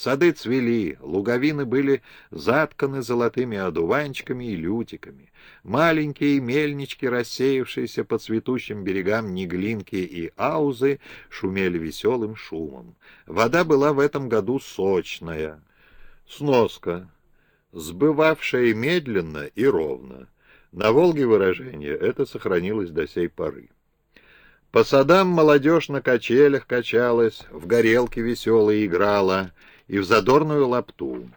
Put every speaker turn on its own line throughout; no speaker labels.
Сады цвели, луговины были затканы золотыми одуванчиками и лютиками. Маленькие мельнички, рассеявшиеся по цветущим берегам Неглинки и Аузы, шумели веселым шумом. Вода была в этом году сочная. Сноска. Сбывавшая медленно и ровно. На Волге выражение это сохранилось до сей поры. По садам молодежь на качелях качалась, в горелке веселой играла — и в задорную лапту.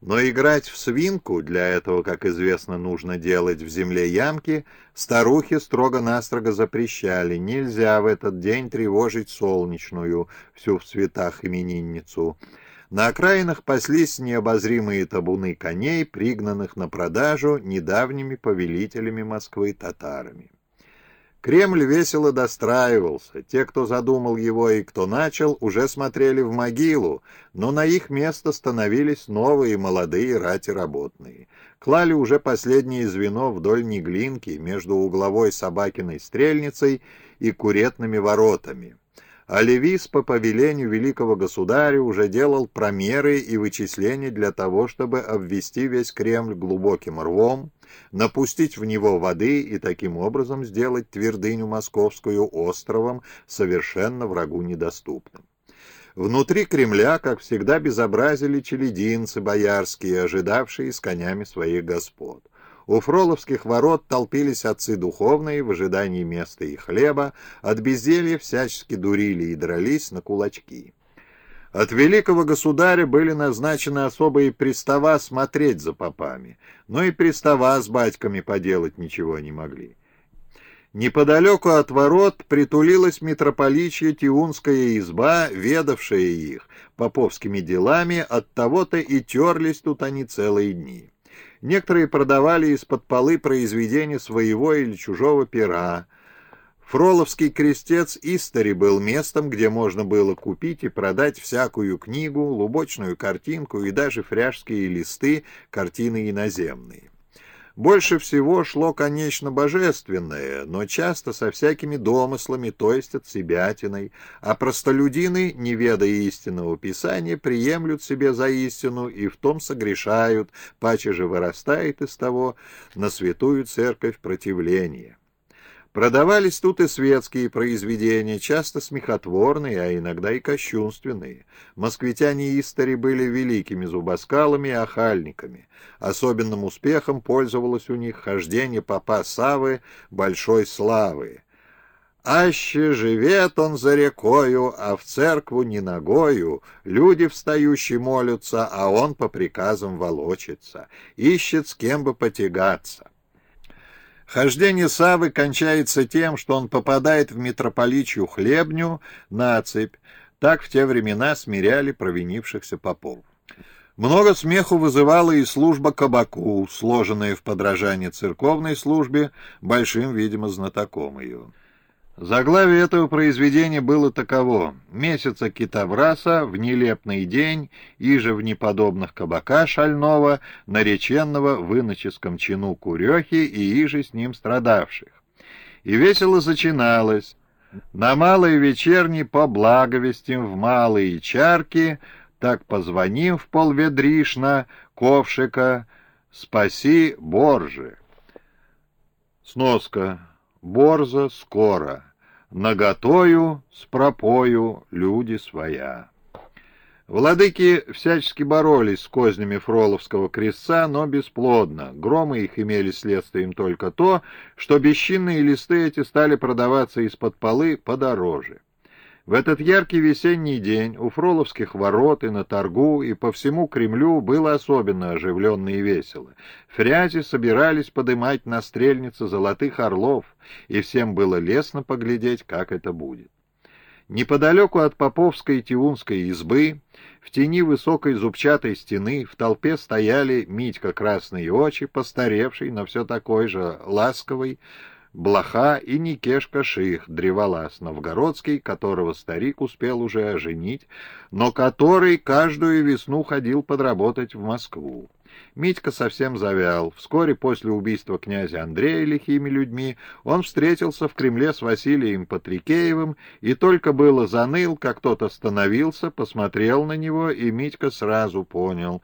Но играть в свинку, для этого, как известно, нужно делать в земле ямки, старухи строго-настрого запрещали. Нельзя в этот день тревожить солнечную, всю в цветах именинницу. На окраинах паслись необозримые табуны коней, пригнанных на продажу недавними повелителями Москвы татарами. Кремль весело достраивался. Те, кто задумал его и кто начал, уже смотрели в могилу, но на их место становились новые молодые рати-работные. Клали уже последнее звено вдоль Неглинки между угловой Собакиной стрельницей и Куретными воротами а Левис по повелению великого государя уже делал промеры и вычисления для того, чтобы обвести весь Кремль глубоким рвом, напустить в него воды и таким образом сделать твердыню московскую островом, совершенно врагу недоступным. Внутри Кремля, как всегда, безобразили челединцы боярские, ожидавшие с конями своих господ. У Фроловских ворот толпились отцы духовные в ожидании места и хлеба, от безделья всячески дурили и дрались на кулачки. От великого государя были назначены особые пристава смотреть за попами, но и пристава с батьками поделать ничего не могли. Неподалеку от ворот притулилась митрополичья Тиунская изба, ведавшая их поповскими делами, от того-то и терлись тут они целые дни. Некоторые продавали из-под полы произведения своего или чужого пера. Фроловский крестец Истори был местом, где можно было купить и продать всякую книгу, лубочную картинку и даже фряжские листы, картины иноземные. Больше всего шло, конечно, божественное, но часто со всякими домыслами, то есть от себятиной, а простолюдины, не ведая истинного писания, приемлют себе за истину и в том согрешают, паче же вырастает из того на святую церковь противление. Продавались тут и светские произведения, часто смехотворные, а иногда и кощунственные. Москвитяне Истори были великими зубоскалами и охальниками. Особенным успехом пользовалось у них хождение папа Савы большой славы. Аще живет он за рекою, а в церкву не ногою, люди встающие молятся, а он по приказам волочится, ищет с кем бы потягаться. Хождение Савы кончается тем, что он попадает в митрополичью хлебню на цепь. Так в те времена смиряли провинившихся попов. Много смеху вызывала и служба кабаку, сложенная в подражание церковной службе, большим, видимо, знатоком ее. Заглавие этого произведения было таково «Месяца китовраса в нелепный день, иже в неподобных кабака шального, нареченного в иноческом чину курехи и иже с ним страдавших». И весело зачиналось «На малой вечерней по благовестям в малые чарки, так позвоним в полведришна, ковшика, спаси Боржи». Сноска борзо скоро, наготою с пропою люди своя. Владыки всячески боролись с кознями Фроловского крестца, но бесплодно. Громы их имели следствием только то, что бесчинные листы эти стали продаваться из-под полы подороже. В этот яркий весенний день у Фроловских ворот и на торгу, и по всему Кремлю было особенно оживленно и весело. Фрязи собирались подымать на стрельнице золотых орлов, и всем было лестно поглядеть, как это будет. Неподалеку от Поповской Тиунской избы, в тени высокой зубчатой стены, в толпе стояли Митька Красные Очи, постаревший, но все такой же ласковый, Блоха и Никешка Ших, древолаз новгородский, которого старик успел уже оженить, но который каждую весну ходил подработать в Москву. Митька совсем завял. Вскоре после убийства князя Андрея лихими людьми он встретился в Кремле с Василием Патрикеевым и только было заныл, как тот остановился, посмотрел на него, и Митька сразу понял